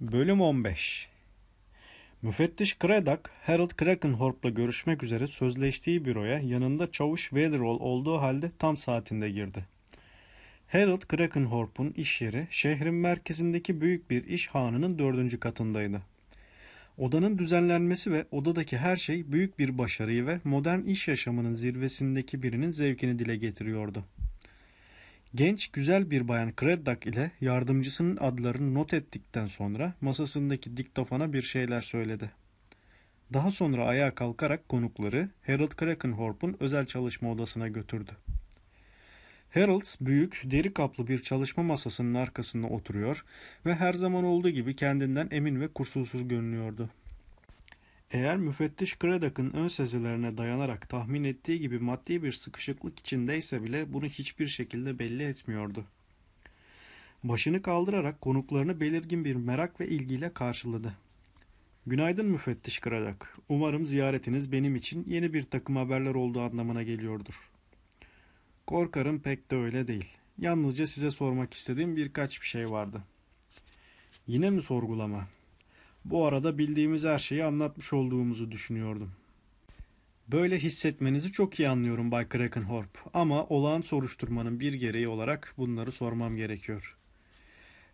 Bölüm 15 Müfettiş Craddock, Harold Krakenhorp'la görüşmek üzere sözleştiği büroya yanında çavuş Wetherall olduğu halde tam saatinde girdi. Harold Krakenhorp'un iş yeri şehrin merkezindeki büyük bir iş hanının dördüncü katındaydı. Odanın düzenlenmesi ve odadaki her şey büyük bir başarıyı ve modern iş yaşamının zirvesindeki birinin zevkini dile getiriyordu. Genç güzel bir bayan Craddock ile yardımcısının adlarını not ettikten sonra masasındaki diktofona bir şeyler söyledi. Daha sonra ayağa kalkarak konukları Harold Krakenhorp'un özel çalışma odasına götürdü. Harold büyük, deri kaplı bir çalışma masasının arkasında oturuyor ve her zaman olduğu gibi kendinden emin ve kusursuz görünüyordu. Eğer müfettiş Craddock'ın ön sezilerine dayanarak tahmin ettiği gibi maddi bir sıkışıklık içindeyse bile bunu hiçbir şekilde belli etmiyordu. Başını kaldırarak konuklarını belirgin bir merak ve ilgiyle karşıladı. Günaydın müfettiş Craddock. Umarım ziyaretiniz benim için yeni bir takım haberler olduğu anlamına geliyordur. Korkarım pek de öyle değil. Yalnızca size sormak istediğim birkaç bir şey vardı. Yine mi sorgulama? Bu arada bildiğimiz her şeyi anlatmış olduğumuzu düşünüyordum. Böyle hissetmenizi çok iyi anlıyorum Bay Krakenhorp ama olağan soruşturmanın bir gereği olarak bunları sormam gerekiyor.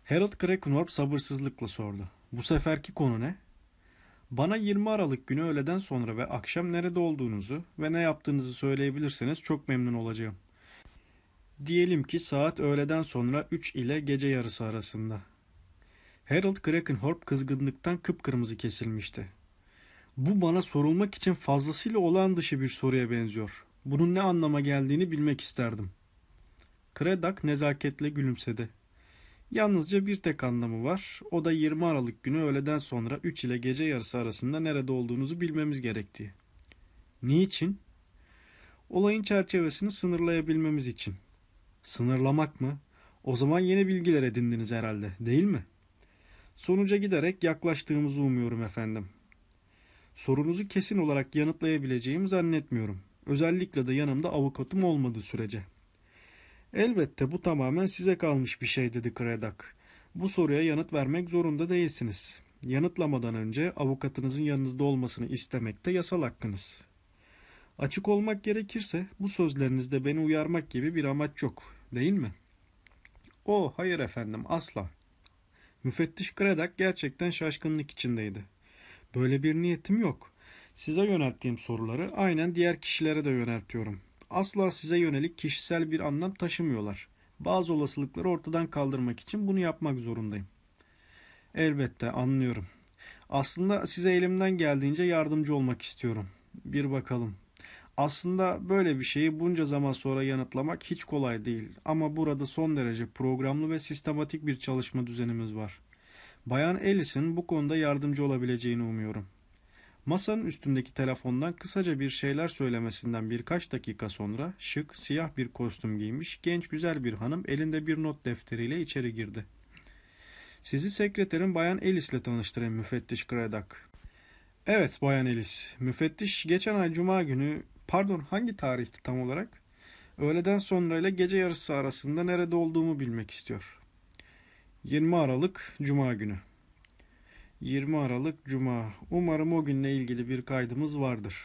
Harold Krakenhorp sabırsızlıkla sordu. Bu seferki konu ne? Bana 20 Aralık günü öğleden sonra ve akşam nerede olduğunuzu ve ne yaptığınızı söyleyebilirseniz çok memnun olacağım. Diyelim ki saat öğleden sonra 3 ile gece yarısı arasında. Harold Krakenhorp kızgınlıktan kıpkırmızı kesilmişti. Bu bana sorulmak için fazlasıyla olağan dışı bir soruya benziyor. Bunun ne anlama geldiğini bilmek isterdim. Craddock nezaketle gülümsedi. Yalnızca bir tek anlamı var. O da 20 Aralık günü öğleden sonra 3 ile gece yarısı arasında nerede olduğunuzu bilmemiz gerektiği. Niçin? Olayın çerçevesini sınırlayabilmemiz için. Sınırlamak mı? O zaman yeni bilgiler edindiniz herhalde, değil mi? Sonuca giderek yaklaştığımızı umuyorum efendim. Sorunuzu kesin olarak yanıtlayabileceğimi zannetmiyorum. Özellikle de yanımda avukatım olmadığı sürece. Elbette bu tamamen size kalmış bir şey dedi Craddock. Bu soruya yanıt vermek zorunda değilsiniz. Yanıtlamadan önce avukatınızın yanınızda olmasını istemekte yasal hakkınız. Açık olmak gerekirse bu sözlerinizde beni uyarmak gibi bir amaç yok, değil mi? O, hayır efendim, asla. Müfettiş Craddock gerçekten şaşkınlık içindeydi. Böyle bir niyetim yok. Size yönelttiğim soruları aynen diğer kişilere de yöneltiyorum. Asla size yönelik kişisel bir anlam taşımıyorlar. Bazı olasılıkları ortadan kaldırmak için bunu yapmak zorundayım. Elbette anlıyorum. Aslında size elimden geldiğince yardımcı olmak istiyorum. Bir bakalım. Aslında böyle bir şeyi bunca zaman sonra yanıtlamak hiç kolay değil ama burada son derece programlı ve sistematik bir çalışma düzenimiz var. Bayan Ellis'in bu konuda yardımcı olabileceğini umuyorum. Masanın üstündeki telefondan kısaca bir şeyler söylemesinden birkaç dakika sonra şık, siyah bir kostüm giymiş genç güzel bir hanım elinde bir not defteriyle içeri girdi. Sizi sekreterin Bayan Ellis ile tanıştırayım müfettiş Craddock. Evet Bayan Ellis, müfettiş geçen ay Cuma günü Pardon hangi tarihti tam olarak? Öğleden sonra ile gece yarısı arasında nerede olduğumu bilmek istiyor. 20 Aralık Cuma günü. 20 Aralık Cuma. Umarım o günle ilgili bir kaydımız vardır.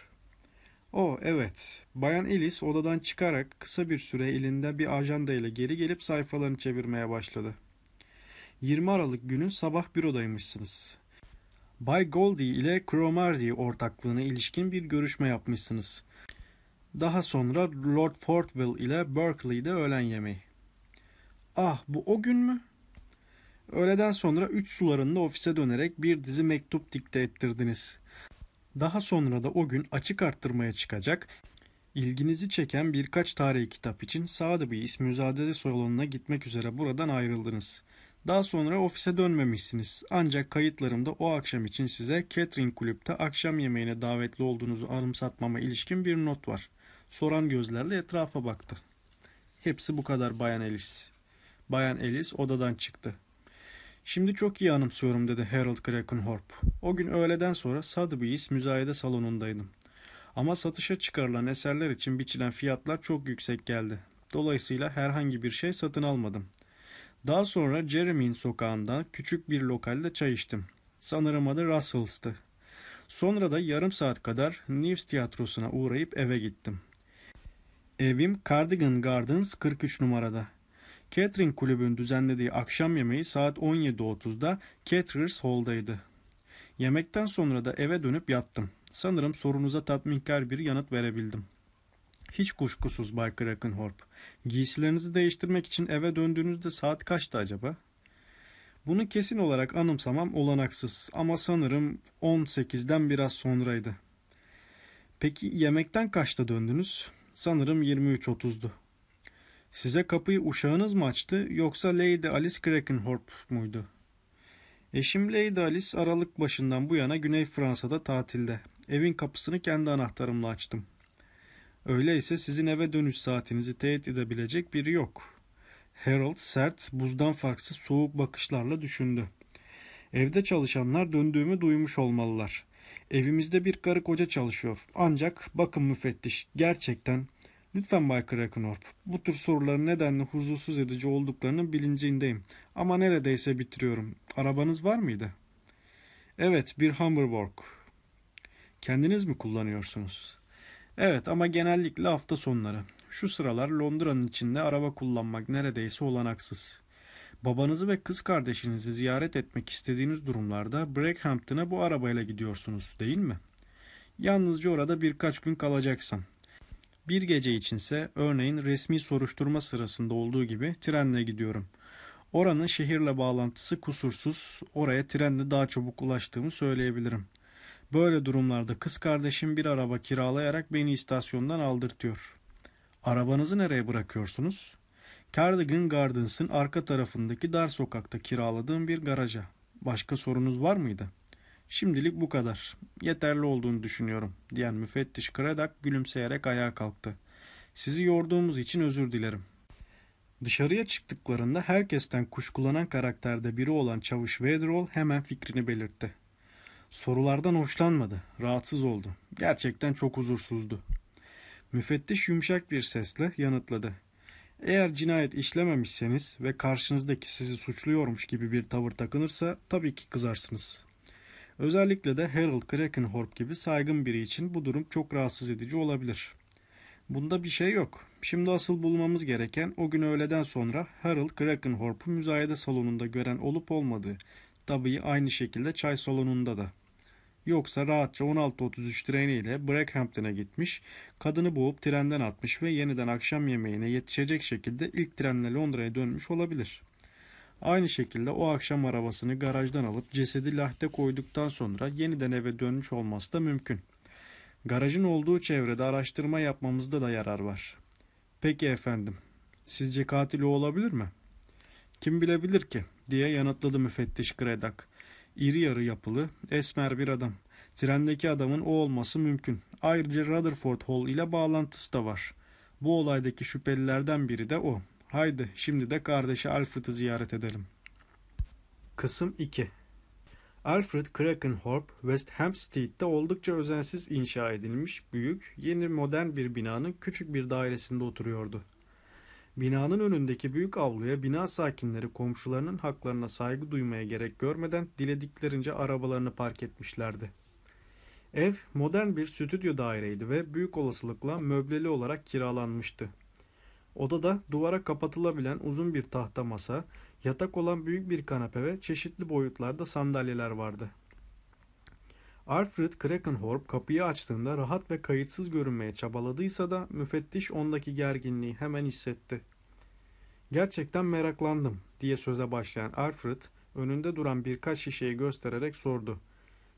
O evet. Bayan Ellis odadan çıkarak kısa bir süre elinde bir ajanda ile geri gelip sayfalarını çevirmeye başladı. 20 Aralık günü sabah bürodaymışsınız. Bay Goldie ile Cromarty ortaklığına ilişkin bir görüşme yapmışsınız. Daha sonra Lord Fortville ile Berkeley'de öğlen yemeği. Ah bu o gün mü? Öğleden sonra üç sularında ofise dönerek bir dizi mektup dikte ettirdiniz. Daha sonra da o gün açık arttırmaya çıkacak, ilginizi çeken birkaç tarihi kitap için Sağdıbı İsmüzade salonuna gitmek üzere buradan ayrıldınız. Daha sonra ofise dönmemişsiniz. Ancak kayıtlarımda o akşam için size Catherine Kulüp'te akşam yemeğine davetli olduğunuzu anımsatmama ilişkin bir not var. Soran gözlerle etrafa baktı. Hepsi bu kadar Bayan Ellis. Bayan Ellis odadan çıktı. Şimdi çok iyi anımsıyorum dedi Harold Krakenhorp. O gün öğleden sonra Sotheby's müzayede salonundaydım. Ama satışa çıkarılan eserler için biçilen fiyatlar çok yüksek geldi. Dolayısıyla herhangi bir şey satın almadım. Daha sonra Jeremy'in sokağında küçük bir lokalde çay içtim. Sanırım adı Russells'tı. Sonra da yarım saat kadar News tiyatrosuna uğrayıp eve gittim. Evim Cardigan Gardens 43 numarada. Catering kulübün düzenlediği akşam yemeği saat 17.30'da Caterers Hall'daydı. Yemekten sonra da eve dönüp yattım. Sanırım sorunuza tatminkar bir yanıt verebildim. Hiç kuşkusuz Bay Krakenhorp. Giysilerinizi değiştirmek için eve döndüğünüzde saat kaçtı acaba? Bunu kesin olarak anımsamam olanaksız ama sanırım 18'den biraz sonraydı. Peki yemekten kaçta döndünüz? Sanırım 23.30'du. Size kapıyı uşağınız mı açtı yoksa Lady Alice Krakenhorp muydu? Eşim Lady Alice Aralık başından bu yana Güney Fransa'da tatilde. Evin kapısını kendi anahtarımla açtım. Öyleyse sizin eve dönüş saatinizi teyit edebilecek biri yok. Harold sert, buzdan farksız soğuk bakışlarla düşündü. Evde çalışanlar döndüğümü duymuş olmalılar. Evimizde bir karı koca çalışıyor. Ancak bakın müfettiş gerçekten lütfen Bay Krakenhorp bu tür soruların nedenle huzursuz edici olduklarının bilincindeyim. Ama neredeyse bitiriyorum. Arabanız var mıydı? Evet bir Hummerwork. Kendiniz mi kullanıyorsunuz? Evet ama genellikle hafta sonları. Şu sıralar Londra'nın içinde araba kullanmak neredeyse olanaksız. Babanızı ve kız kardeşinizi ziyaret etmek istediğiniz durumlarda Brackhampton'a bu arabayla gidiyorsunuz değil mi? Yalnızca orada birkaç gün kalacaksam. Bir gece içinse örneğin resmi soruşturma sırasında olduğu gibi trenle gidiyorum. Oranın şehirle bağlantısı kusursuz, oraya trenle daha çabuk ulaştığımı söyleyebilirim. Böyle durumlarda kız kardeşim bir araba kiralayarak beni istasyondan aldırtıyor. Arabanızı nereye bırakıyorsunuz? Cardigan Gardens'ın arka tarafındaki dar sokakta kiraladığım bir garaja. Başka sorunuz var mıydı? Şimdilik bu kadar. Yeterli olduğunu düşünüyorum, diyen müfettiş Kredak gülümseyerek ayağa kalktı. Sizi yorduğumuz için özür dilerim. Dışarıya çıktıklarında herkesten kuşkulanan karakterde biri olan Çavuş Wedrol hemen fikrini belirtti. Sorulardan hoşlanmadı, rahatsız oldu. Gerçekten çok huzursuzdu. Müfettiş yumuşak bir sesle yanıtladı. Eğer cinayet işlememişseniz ve karşınızdaki sizi suçluyormuş gibi bir tavır takınırsa tabii ki kızarsınız. Özellikle de Harold Krakenhorp gibi saygın biri için bu durum çok rahatsız edici olabilir. Bunda bir şey yok. Şimdi asıl bulmamız gereken o gün öğleden sonra Harold Krakenhorp'u müzayede salonunda gören olup olmadığı, tabii aynı şekilde çay salonunda da. Yoksa rahatça 16.33 treniyle Brackhampton'a gitmiş, kadını boğup trenden atmış ve yeniden akşam yemeğine yetişecek şekilde ilk trenle Londra'ya dönmüş olabilir. Aynı şekilde o akşam arabasını garajdan alıp cesedi lahte koyduktan sonra yeniden eve dönmüş olması da mümkün. Garajın olduğu çevrede araştırma yapmamızda da yarar var. Peki efendim, sizce katil o olabilir mi? Kim bilebilir ki, diye yanıtladı müfettiş Gredak. İri yarı yapılı, esmer bir adam. Trendeki adamın o olması mümkün. Ayrıca Rutherford Hall ile bağlantısı da var. Bu olaydaki şüphelilerden biri de o. Haydi şimdi de kardeşi Alfred'ı ziyaret edelim. Kısım 2 Alfred Krakenhorp, West Hampstead'de oldukça özensiz inşa edilmiş, büyük, yeni modern bir binanın küçük bir dairesinde oturuyordu. Binanın önündeki büyük avluya bina sakinleri komşularının haklarına saygı duymaya gerek görmeden dilediklerince arabalarını park etmişlerdi. Ev modern bir stüdyo daireydi ve büyük olasılıkla möbleli olarak kiralanmıştı. Odada duvara kapatılabilen uzun bir tahta masa, yatak olan büyük bir kanepe ve çeşitli boyutlarda sandalyeler vardı. Alfred Krakenhorp kapıyı açtığında rahat ve kayıtsız görünmeye çabaladıysa da müfettiş ondaki gerginliği hemen hissetti. Gerçekten meraklandım diye söze başlayan Alfred önünde duran birkaç şişeyi göstererek sordu.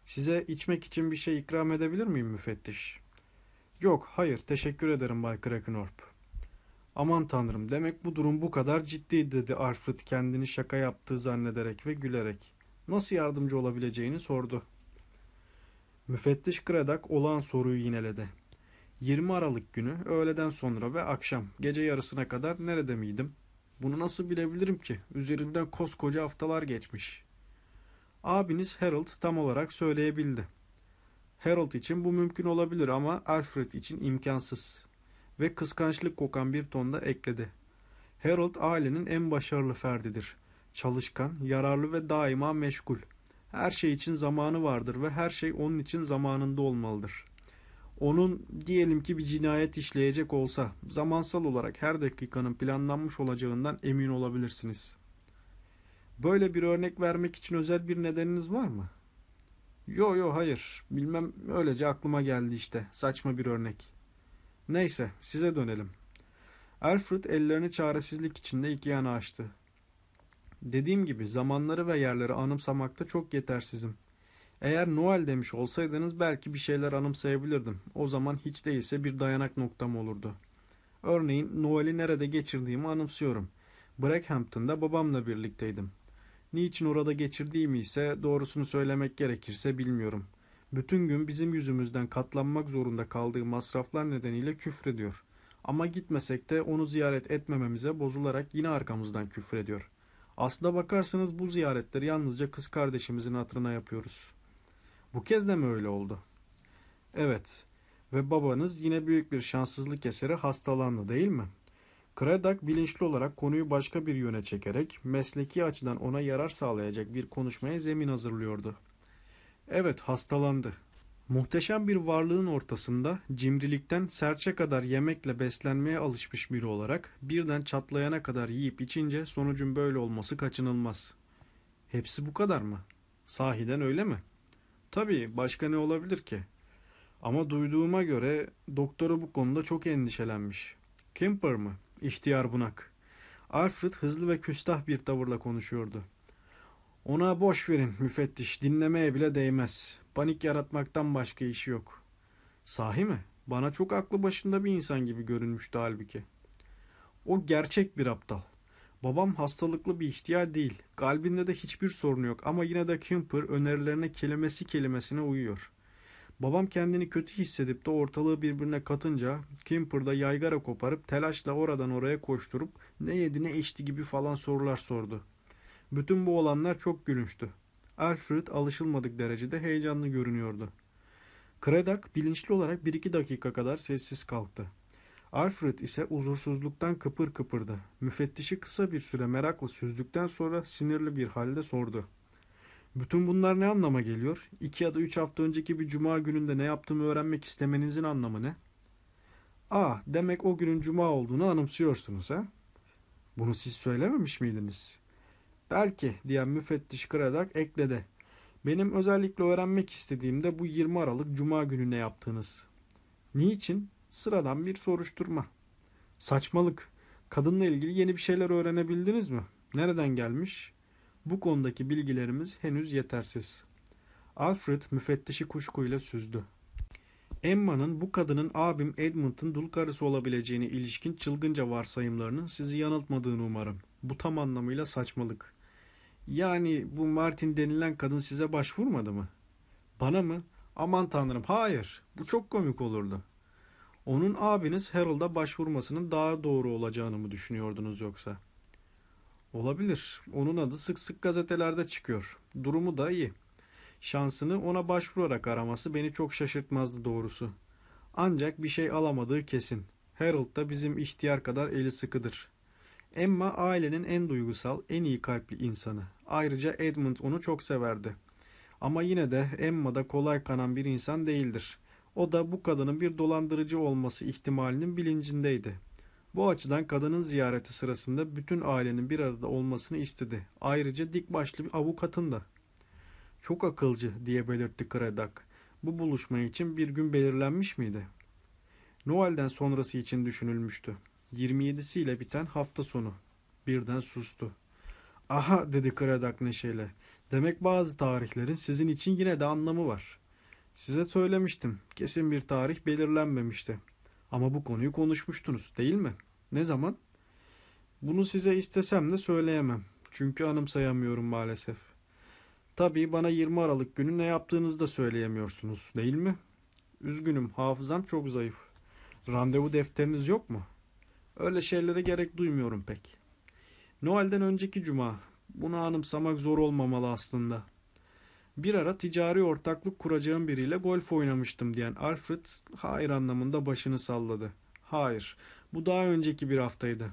Size içmek için bir şey ikram edebilir miyim müfettiş? Yok, hayır, teşekkür ederim Bay Krakenhorp. Aman tanrım, demek bu durum bu kadar ciddi dedi Alfred kendini şaka yaptığı zannederek ve gülerek. Nasıl yardımcı olabileceğini sordu. Müfettiş Kredak olağan soruyu yineledi. 20 Aralık günü öğleden sonra ve akşam gece yarısına kadar nerede miydim? Bunu nasıl bilebilirim ki? Üzerinden koskoca haftalar geçmiş. Abiniz Harold tam olarak söyleyebildi. Harold için bu mümkün olabilir ama Alfred için imkansız. Ve kıskançlık kokan bir tonda ekledi. Harold ailenin en başarılı ferdidir. Çalışkan, yararlı ve daima meşgul. Her şey için zamanı vardır ve her şey onun için zamanında olmalıdır. Onun diyelim ki bir cinayet işleyecek olsa zamansal olarak her dakikanın planlanmış olacağından emin olabilirsiniz. Böyle bir örnek vermek için özel bir nedeniniz var mı? Yo yo hayır. Bilmem öylece aklıma geldi işte. Saçma bir örnek. Neyse size dönelim. Alfred ellerini çaresizlik içinde iki yana açtı. Dediğim gibi zamanları ve yerleri anımsamakta çok yetersizim. Eğer Noel demiş olsaydınız belki bir şeyler anımsayabilirdim. O zaman hiç değilse bir dayanak noktam olurdu. Örneğin Noel'i nerede geçirdiğimi anımsıyorum. Brackhampton'da babamla birlikteydim. Niçin orada geçirdiğimi ise doğrusunu söylemek gerekirse bilmiyorum. Bütün gün bizim yüzümüzden katlanmak zorunda kaldığı masraflar nedeniyle küfrediyor. Ama gitmesek de onu ziyaret etmememize bozularak yine arkamızdan küfrediyor. Aslına bakarsanız bu ziyaretleri yalnızca kız kardeşimizin hatırına yapıyoruz. Bu kez de mi öyle oldu? Evet. Ve babanız yine büyük bir şanssızlık eseri hastalandı değil mi? Kredak bilinçli olarak konuyu başka bir yöne çekerek mesleki açıdan ona yarar sağlayacak bir konuşmaya zemin hazırlıyordu. Evet hastalandı. Muhteşem bir varlığın ortasında cimrilikten serçe kadar yemekle beslenmeye alışmış biri olarak birden çatlayana kadar yiyip içince sonucun böyle olması kaçınılmaz. Hepsi bu kadar mı? Sahiden öyle mi? Tabii başka ne olabilir ki? Ama duyduğuma göre doktoru bu konuda çok endişelenmiş. Kemper mı? İhtiyar bunak. Alfred hızlı ve küstah bir tavırla konuşuyordu. Ona boş verin müfettiş dinlemeye bile değmez. Panik yaratmaktan başka işi yok. Sahi mi? Bana çok aklı başında bir insan gibi görünmüştü halbuki. O gerçek bir aptal. Babam hastalıklı bir ihtiyar değil. Kalbinde de hiçbir sorun yok ama yine de Kemper önerilerine kelimesi kelimesine uyuyor. Babam kendini kötü hissedip de ortalığı birbirine katınca Kemper'da yaygara koparıp telaşla oradan oraya koşturup ne yedi ne içti gibi falan sorular sordu. Bütün bu olanlar çok gülünçtü. Alfred alışılmadık derecede heyecanlı görünüyordu. Kredak bilinçli olarak bir iki dakika kadar sessiz kalktı. Alfred ise huzursuzluktan kıpır kıpırdı. Müfettişi kısa bir süre merakla süzdükten sonra sinirli bir halde sordu. Bütün bunlar ne anlama geliyor? İki ya da üç hafta önceki bir cuma gününde ne yaptığımı öğrenmek istemenizin anlamı ne? Aa, demek o günün cuma olduğunu anımsıyorsunuz ha? Bunu siz söylememiş miydiniz? Belki diyen müfettiş Kredak ekledi. Benim özellikle öğrenmek istediğim de bu 20 Aralık Cuma günü ne yaptığınız. Niçin? Sıradan bir soruşturma. Saçmalık. Kadınla ilgili yeni bir şeyler öğrenebildiniz mi? Nereden gelmiş? Bu konudaki bilgilerimiz henüz yetersiz. Alfred müfettişi kuşkuyla süzdü. Emma'nın bu kadının abim Edmund'un dul karısı olabileceğine ilişkin çılgınca varsayımlarının sizi yanıltmadığını umarım. Bu tam anlamıyla saçmalık. Yani bu Martin denilen kadın size başvurmadı mı? Bana mı? Aman tanrım hayır. Bu çok komik olurdu. Onun abiniz Harold'a başvurmasının daha doğru olacağını mı düşünüyordunuz yoksa? Olabilir. Onun adı sık sık gazetelerde çıkıyor. Durumu da iyi. Şansını ona başvurarak araması beni çok şaşırtmazdı doğrusu. Ancak bir şey alamadığı kesin. Harold da bizim ihtiyar kadar eli sıkıdır. Emma ailenin en duygusal, en iyi kalpli insanı. Ayrıca Edmund onu çok severdi. Ama yine de Emma da kolay kanan bir insan değildir. O da bu kadının bir dolandırıcı olması ihtimalinin bilincindeydi. Bu açıdan kadının ziyareti sırasında bütün ailenin bir arada olmasını istedi. Ayrıca dik başlı bir avukatın da. Çok akılcı diye belirtti Kredak. Bu buluşma için bir gün belirlenmiş miydi? Noel'den sonrası için düşünülmüştü. 27'siyle biten hafta sonu. Birden sustu. Aha dedi Kredak neşeyle. Demek bazı tarihlerin sizin için yine de anlamı var. Size söylemiştim. Kesin bir tarih belirlenmemişti. Ama bu konuyu konuşmuştunuz değil mi? Ne zaman? Bunu size istesem de söyleyemem. Çünkü anımsayamıyorum maalesef. Tabii bana 20 Aralık günü ne yaptığınızı da söyleyemiyorsunuz değil mi? Üzgünüm hafızam çok zayıf. Randevu defteriniz yok mu? Öyle şeylere gerek duymuyorum pek. Noel'den önceki cuma. Bunu anımsamak zor olmamalı aslında. Bir ara ticari ortaklık kuracağım biriyle golf oynamıştım diyen Alfred hayır anlamında başını salladı. Hayır, bu daha önceki bir haftaydı.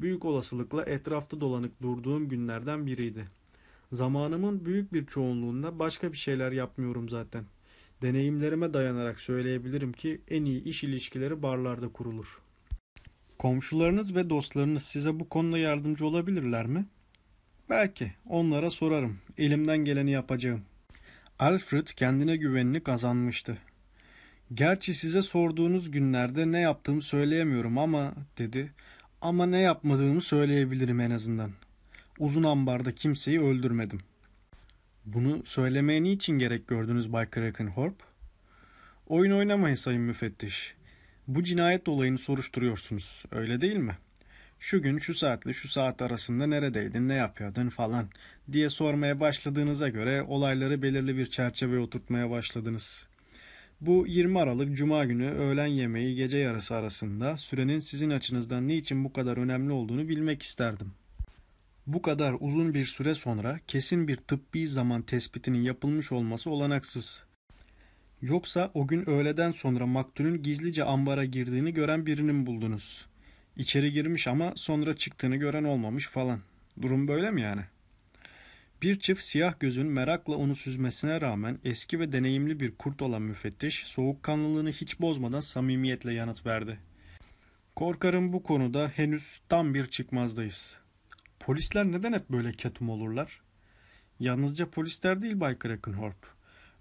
büyük olasılıkla etrafta dolanık durduğum günlerden biriydi. Zamanımın büyük bir çoğunluğunda başka bir şeyler yapmıyorum zaten. Deneyimlerime dayanarak söyleyebilirim ki en iyi iş ilişkileri barlarda kurulur. Komşularınız ve dostlarınız size bu konuda yardımcı olabilirler mi? Belki. Onlara sorarım. Elimden geleni yapacağım. Alfred kendine güvenini kazanmıştı. Gerçi size sorduğunuz günlerde ne yaptığımı söyleyemiyorum ama dedi. Ama ne yapmadığımı söyleyebilirim en azından. Uzun ambarda kimseyi öldürmedim. Bunu söylemeye niçin gerek gördünüz Bay Krakenhorp? Oyun oynamayın sayın müfettiş. Bu cinayet olayını soruşturuyorsunuz, öyle değil mi? Şu gün şu saatle şu saat arasında neredeydin, ne yapıyordun falan diye sormaya başladığınıza göre olayları belirli bir çerçeveye oturtmaya başladınız. Bu 20 Aralık Cuma günü öğlen yemeği gece yarısı arasında sürenin sizin açınızdan niçin bu kadar önemli olduğunu bilmek isterdim. Bu kadar uzun bir süre sonra kesin bir tıbbi zaman tespitinin yapılmış olması olanaksız. Yoksa o gün öğleden sonra maktulün gizlice ambara girdiğini gören birini mi buldunuz? İçeri girmiş ama sonra çıktığını gören olmamış falan. Durum böyle mi yani? Bir çift siyah gözün merakla onu süzmesine rağmen eski ve deneyimli bir kurt olan müfettiş soğukkanlılığını hiç bozmadan samimiyetle yanıt verdi. Korkarım bu konuda henüz tam bir çıkmazdayız. Polisler neden hep böyle ketum olurlar? Yalnızca polisler değil Bay Krakenhorp.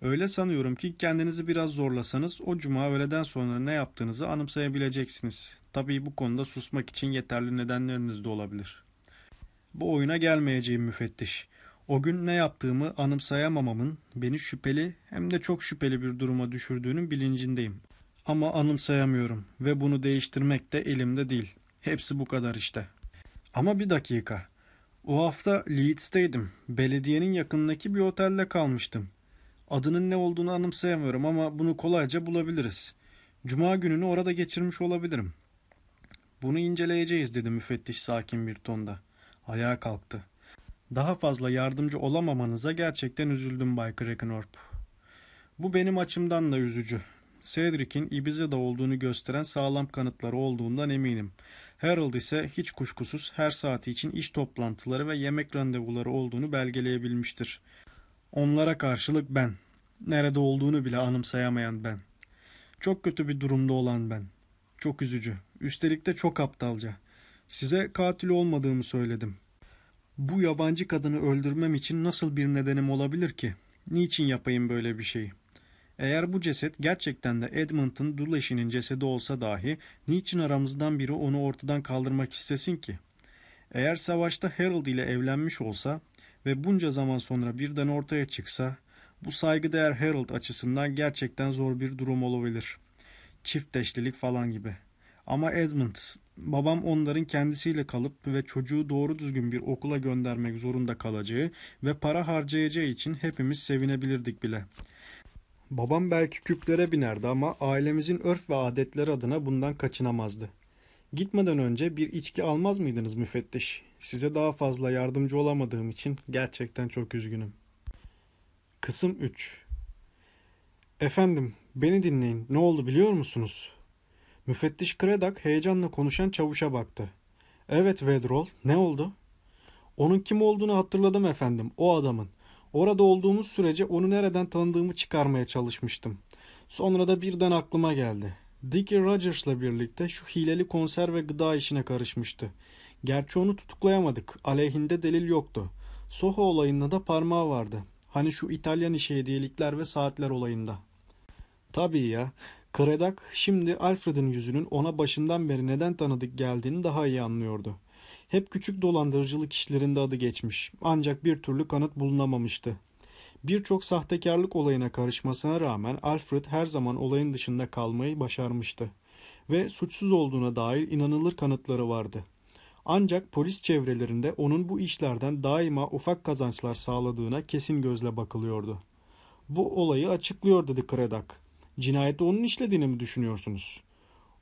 Öyle sanıyorum ki kendinizi biraz zorlasanız o cuma öğleden sonra ne yaptığınızı anımsayabileceksiniz. Tabii bu konuda susmak için yeterli nedenleriniz de olabilir. Bu oyuna gelmeyeceğim müfettiş. O gün ne yaptığımı anımsayamamamın beni şüpheli hem de çok şüpheli bir duruma düşürdüğünün bilincindeyim. Ama anımsayamıyorum ve bunu değiştirmek de elimde değil. Hepsi bu kadar işte. Ama bir dakika. O hafta Leeds'teydim. Belediyenin yakınındaki bir otelde kalmıştım. Adının ne olduğunu anımsayamıyorum ama bunu kolayca bulabiliriz. Cuma gününü orada geçirmiş olabilirim. Bunu inceleyeceğiz dedi müfettiş sakin bir tonda. Ayağa kalktı. Daha fazla yardımcı olamamanıza gerçekten üzüldüm Bay Krakenhorp. Bu benim açımdan da üzücü. Cedric'in Ibiza'da olduğunu gösteren sağlam kanıtları olduğundan eminim. Harold ise hiç kuşkusuz her saati için iş toplantıları ve yemek randevuları olduğunu belgeleyebilmiştir. Onlara karşılık ben. Nerede olduğunu bile anımsayamayan ben. Çok kötü bir durumda olan ben. Çok üzücü. Üstelik de çok aptalca. Size katil olmadığımı söyledim. Bu yabancı kadını öldürmem için nasıl bir nedenim olabilir ki? Niçin yapayım böyle bir şeyi? Eğer bu ceset gerçekten de Edmonton Duleşi'nin cesedi olsa dahi niçin aramızdan biri onu ortadan kaldırmak istesin ki? Eğer savaşta Harold ile evlenmiş olsa ve bunca zaman sonra birden ortaya çıksa bu saygıdeğer Harold açısından gerçekten zor bir durum olabilir. Çiftleşlilik falan gibi. Ama Edmund, babam onların kendisiyle kalıp ve çocuğu doğru düzgün bir okula göndermek zorunda kalacağı ve para harcayacağı için hepimiz sevinebilirdik bile. Babam belki küplere binerdi ama ailemizin örf ve adetleri adına bundan kaçınamazdı. Gitmeden önce bir içki almaz mıydınız müfettiş? Size daha fazla yardımcı olamadığım için gerçekten çok üzgünüm. Kısım 3 Efendim, beni dinleyin. Ne oldu biliyor musunuz? Müfettiş Kredak heyecanla konuşan çavuşa baktı. Evet Vedrol, ne oldu? Onun kim olduğunu hatırladım efendim, o adamın. Orada olduğumuz sürece onu nereden tanıdığımı çıkarmaya çalışmıştım. Sonra da birden aklıma geldi. Dickie Rogers'la birlikte şu hileli konser ve gıda işine karışmıştı. Gerçi onu tutuklayamadık. Aleyhinde delil yoktu. Soho olayında da parmağı vardı. Hani şu İtalyan işi hediyelikler ve saatler olayında. Tabii ya. Kredak şimdi Alfred'in yüzünün ona başından beri neden tanıdık geldiğini daha iyi anlıyordu. Hep küçük dolandırıcılık işlerinde adı geçmiş. Ancak bir türlü kanıt bulunamamıştı. Birçok sahtekarlık olayına karışmasına rağmen Alfred her zaman olayın dışında kalmayı başarmıştı ve suçsuz olduğuna dair inanılır kanıtları vardı. Ancak polis çevrelerinde onun bu işlerden daima ufak kazançlar sağladığına kesin gözle bakılıyordu. Bu olayı açıklıyor dedi Kredak. Cinayeti onun işlediğini mi düşünüyorsunuz?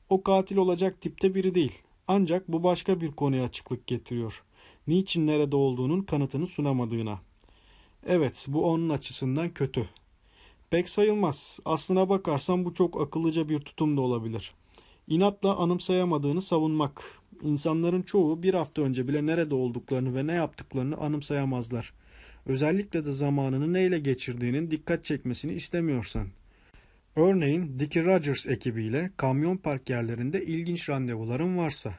O katil olacak tipte biri değil. Ancak bu başka bir konuya açıklık getiriyor. Niçin nerede olduğunun kanıtını sunamadığına. Evet, bu onun açısından kötü. Pek sayılmaz. Aslına bakarsan bu çok akıllıca bir tutum da olabilir. İnatla anımsayamadığını savunmak. İnsanların çoğu bir hafta önce bile nerede olduklarını ve ne yaptıklarını anımsayamazlar. Özellikle de zamanını neyle geçirdiğinin dikkat çekmesini istemiyorsan. Örneğin Dickie Rogers ekibiyle kamyon park yerlerinde ilginç randevuların varsa.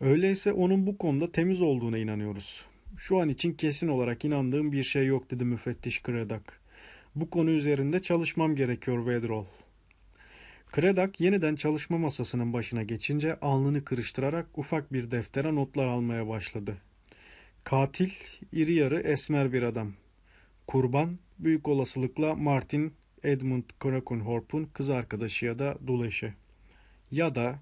Öyleyse onun bu konuda temiz olduğuna inanıyoruz. Şu an için kesin olarak inandığım bir şey yok dedi müfettiş Kredak. Bu konu üzerinde çalışmam gerekiyor Wedrol. Kredak yeniden çalışma masasının başına geçince alnını kırıştırarak ufak bir deftere notlar almaya başladı. Katil, iri yarı esmer bir adam. Kurban, büyük olasılıkla Martin Edmund Krakenhorp'un kız arkadaşı ya da dul eşi. Ya da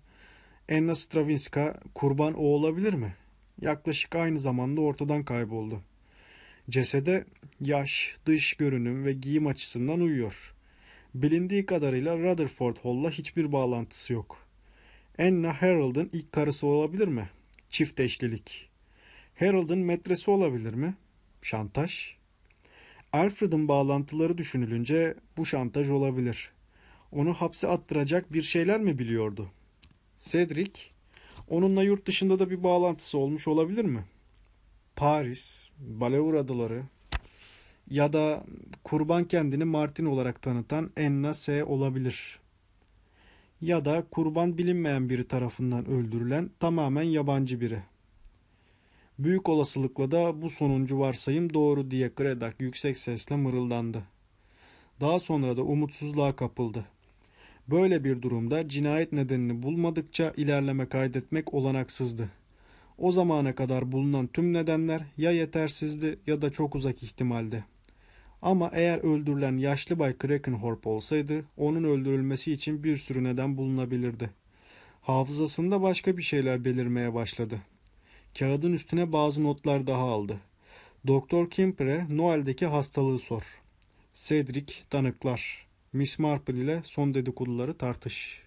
Anna Stravinska kurban o olabilir mi? Yaklaşık aynı zamanda ortadan kayboldu. Cesede yaş, dış görünüm ve giyim açısından uyuyor. Bilindiği kadarıyla Rutherford Hall'la hiçbir bağlantısı yok. Anna Harold'ın ilk karısı olabilir mi? Çift eşlilik. Harold'ın metresi olabilir mi? Şantaj. Alfred'ın bağlantıları düşünülünce bu şantaj olabilir. Onu hapse attıracak bir şeyler mi biliyordu? Cedric, onunla yurt dışında da bir bağlantısı olmuş olabilir mi? Paris, Baleur adaları ya da kurban kendini Martin olarak tanıtan Enna S olabilir. Ya da kurban bilinmeyen biri tarafından öldürülen tamamen yabancı biri. Büyük olasılıkla da bu sonuncu varsayım doğru diye Kredak yüksek sesle mırıldandı. Daha sonra da umutsuzluğa kapıldı. Böyle bir durumda cinayet nedenini bulmadıkça ilerleme kaydetmek olanaksızdı. O zamana kadar bulunan tüm nedenler ya yetersizdi ya da çok uzak ihtimalde. Ama eğer öldürülen yaşlı Bay Krakenhorp olsaydı onun öldürülmesi için bir sürü neden bulunabilirdi. Hafızasında başka bir şeyler belirmeye başladı. Kağıdın üstüne bazı notlar daha aldı. Doktor Kimper'e Noel'deki hastalığı sor. Cedric tanıklar. Miss Marple ile son dedikoduları tartış.